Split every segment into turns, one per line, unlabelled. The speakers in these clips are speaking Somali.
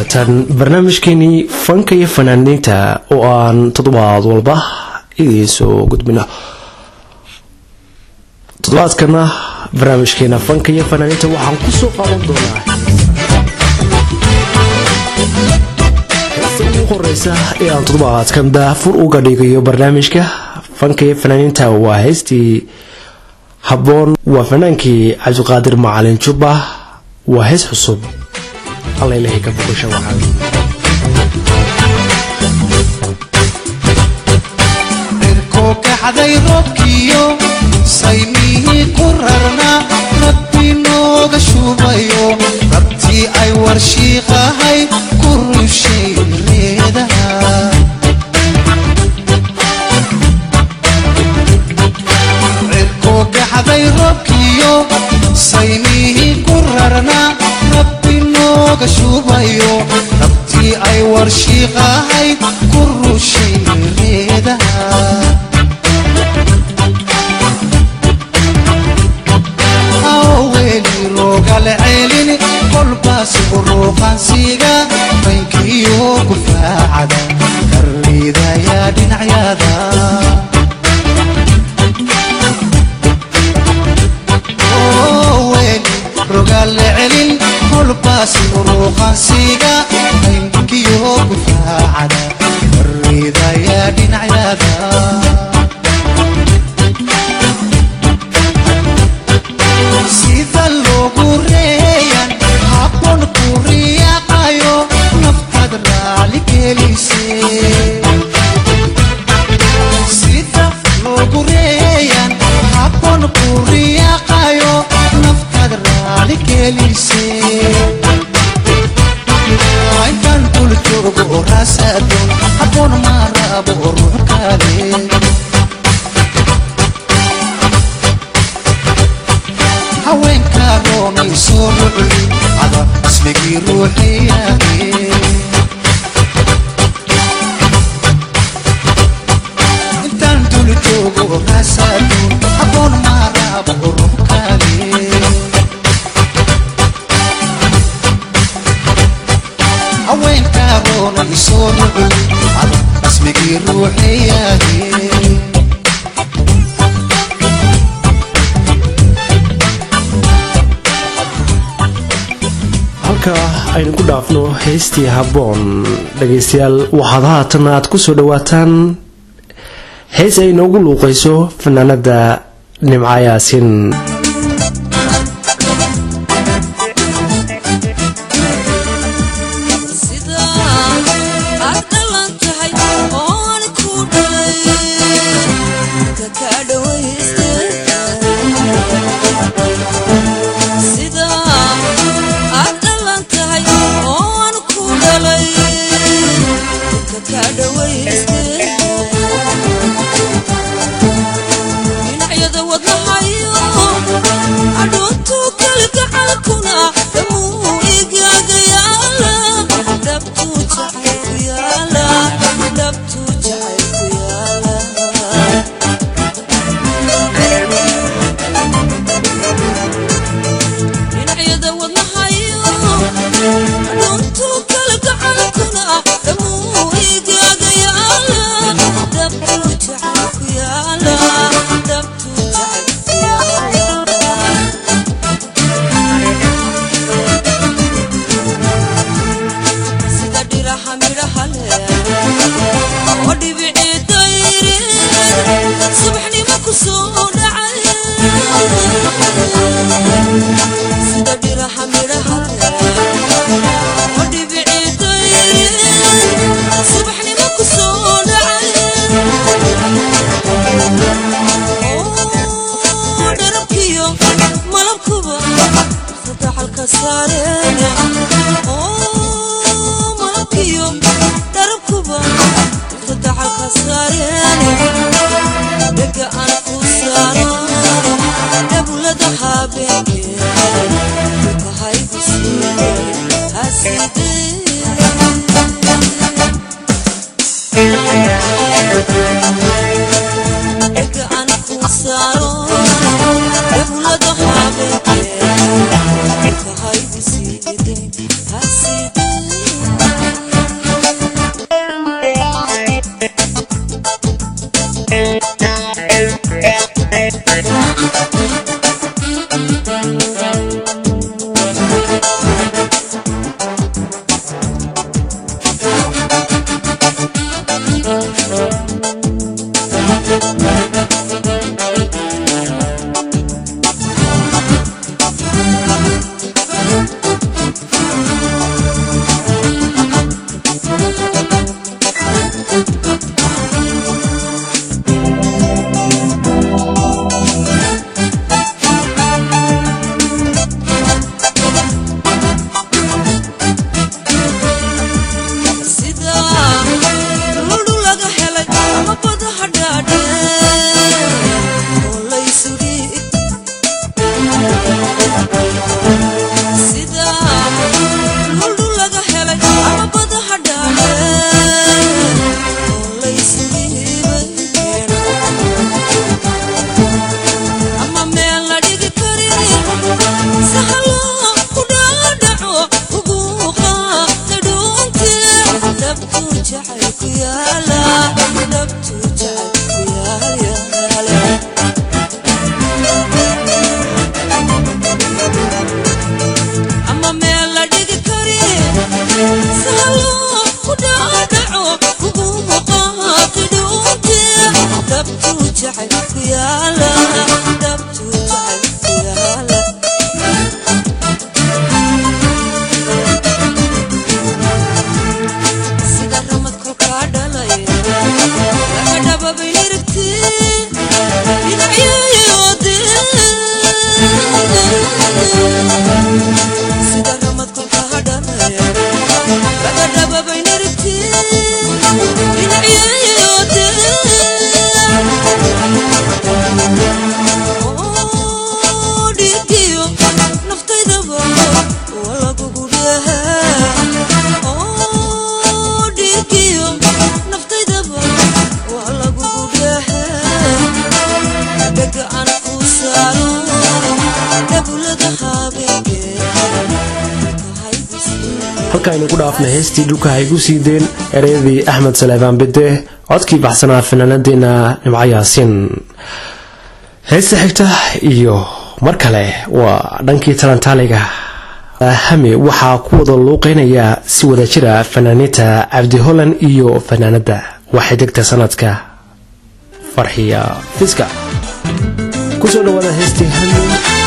dhawaataan barnaamijkeenii fanka iyo fanaaniinta oo aan toddobaad walba idiin soo gudbino. Toddobaadkana barnaamijkeena fanka iyo fanaaniinta waxaan ku soo qaadan doonaa. Horeysa ee aan toddobaadkan daafur uga dhigayo barnaamijka fanka iyo fanaaniinta waa heystii habboon waa fanaankii cabdiqaadir macalin jubba waa hees cusub الله إلهي كان كل شيء وحاجة
ركوك حذي ربكيو سيمي كررنا ربي نوغ شوبيو ربتي أي ورشيقة هاي كل شيء ريدها ركوك حذي ربكيو سيمي كررنا looga shuubayo rabtii ay warshiiqahayd ku rushay
aynu ku dhaafno heystii habboon dhagaystayaal waxaad haatan aad ku soo dhawaataan heys ay noogu luuqayso fanaanada nimca yaasin halkaaynu ku dhaafnay heystii dhulka haygu sii deen ereyadii axmed saleebaan bide codkii baxsanaa fanaanadeena nimco yaasiin heesta xigta iyo mar kale waa dhankii talantaaliga hami waxaa ku wada luuqeynaya si wada jira fanaaniinta cabdi holland iyo fanaanada waxay degta sanadka farxiya fiska ku soo dhawaada heestii hami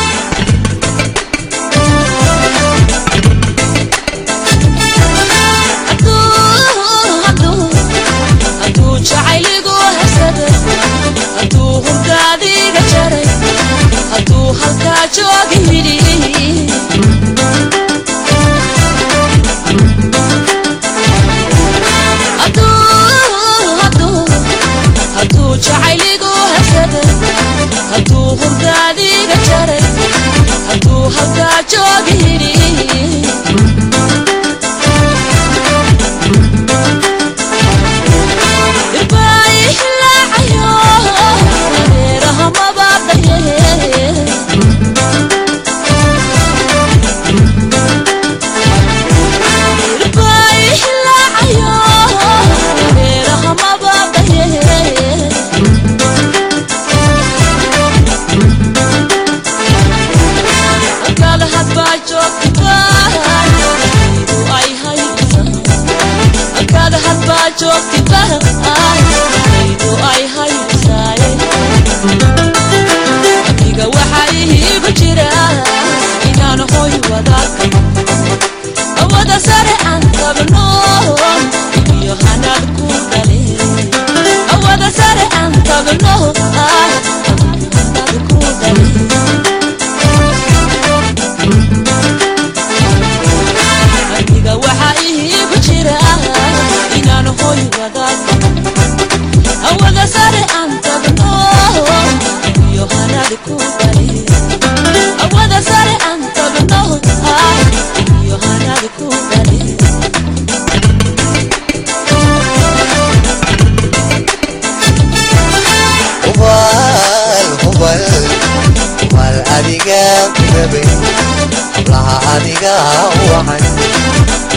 hablaha adigaa wacan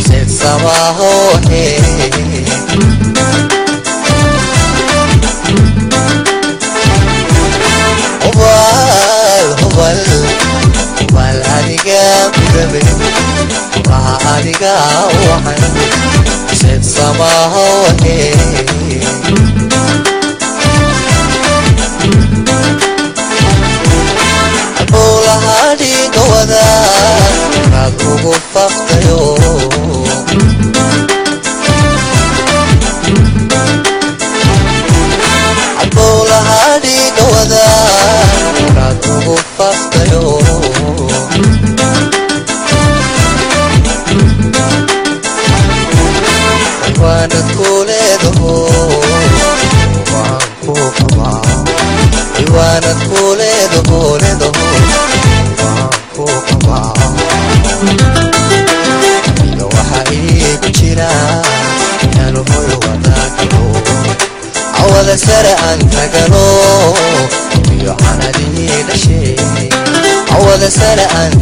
seed sabahoohe hubal hubal hubal adigaa mudabe hablaha adigaa wacan seed sabahoohe miedo.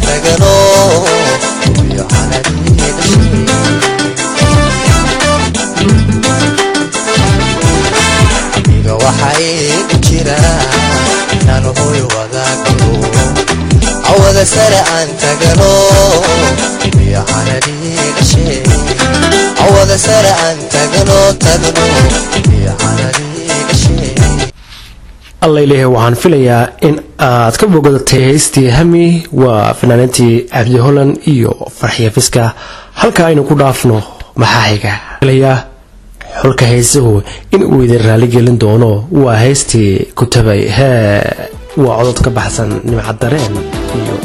مجاله وعلى الدنيا aniga waxay jiraan inaan hooy wadaagto cawada sare aan tagano biyaxana dhiigashe cawada sare aan tagano tagno biyaxana dhig
allaileh waxaan filayaa in aad ka bogadatay heystii hami waa fanaaniintii cabdi holland iyo farxiya fiska. Halka aynu ku dhaafno maxaa xiga filayaa xulka heesuhu in uu idin raaligelin doono. Waa heystii kutabay. Hee waa codod ka baxsan nimcad dareen iyo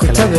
kutabi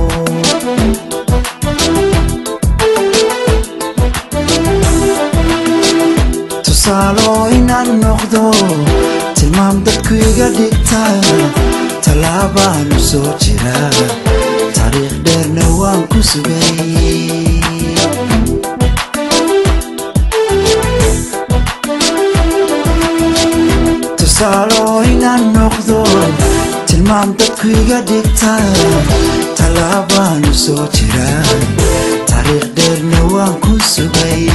iga dhigta tallaabaanu soo jira iga dhigta tallaabaanu soo jira taariikh dheerna waan ku sugay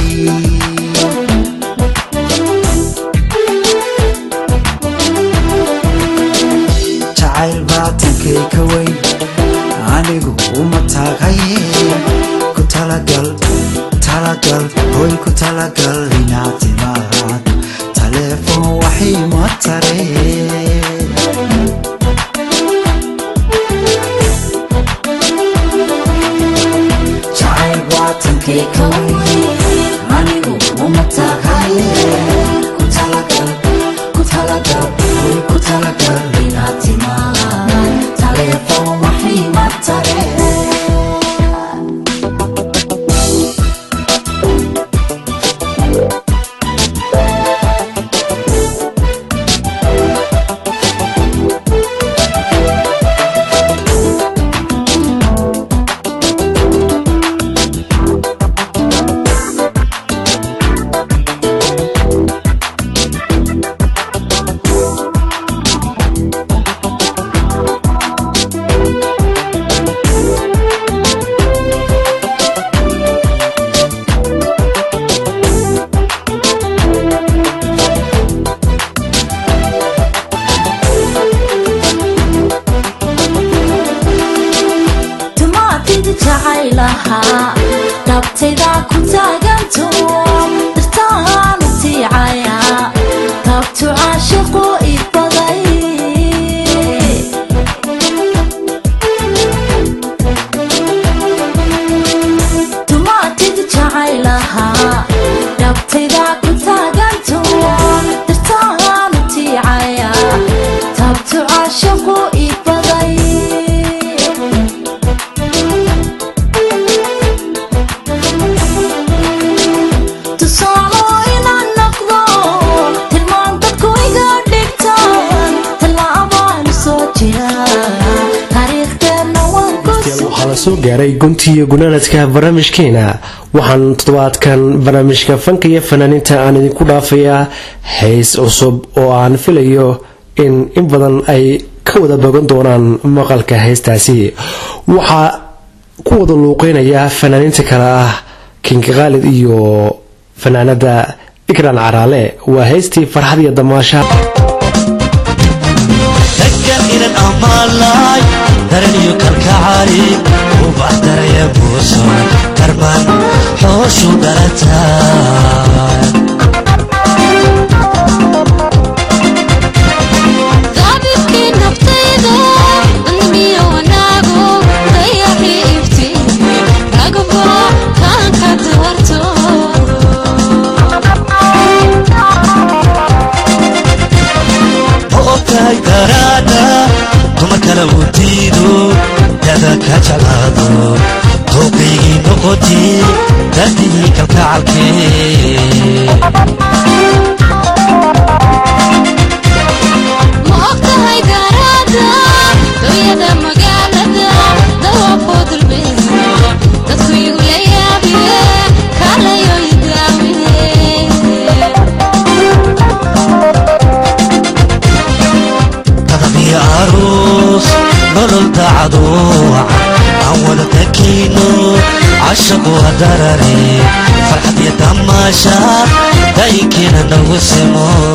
jacayl baatankay ka weyn anigu uma taagaye ku talagal talagal hoy ku talagal inaad timaad taleefon waxay ma tareen jacayl baatankay
제가군사견좀
soo gaaray guntiiyo gunaanadka barnaamijkeena. Waxaan toddobaadkan barnaamijka fanka iyo fanaaniinta aan idinku dhaafayaa heys cusub oo aan filayo in in badan ay ka wada bogan doonaan maqalka heystaasi waxaa ku wada luuqeynaya fanaaniinta kale ah kinka khaalid iyo fanaanada ikran caraale. Waa heystii farxad iyo damaasha
dayinkiina nagu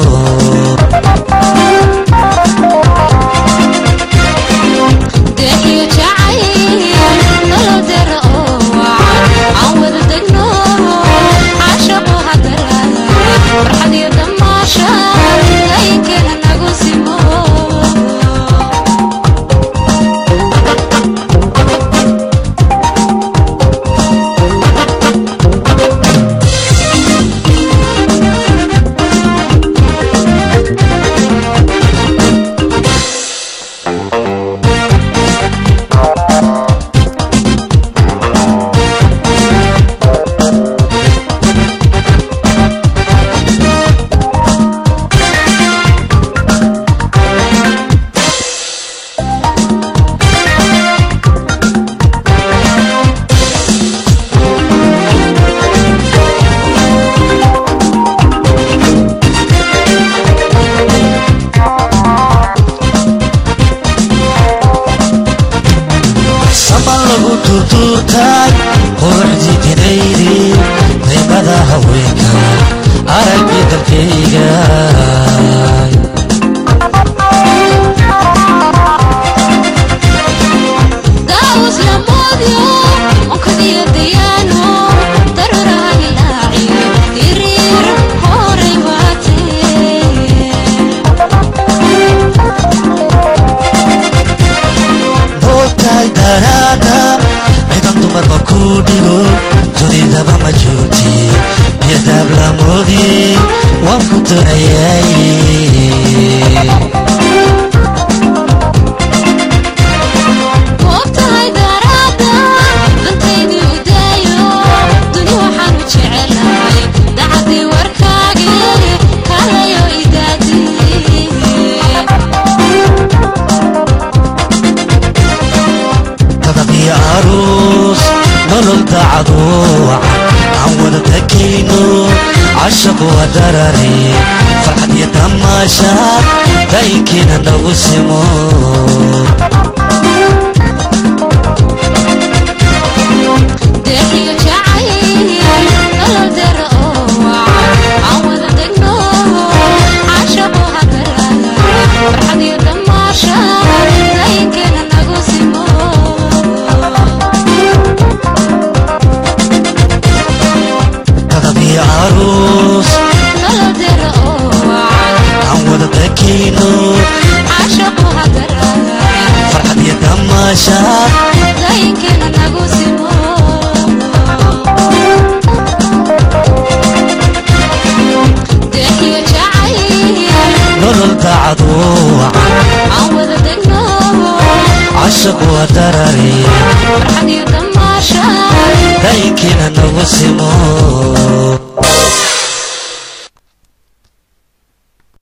daynkiina nagu kuwa darariya daynkina nagu simo.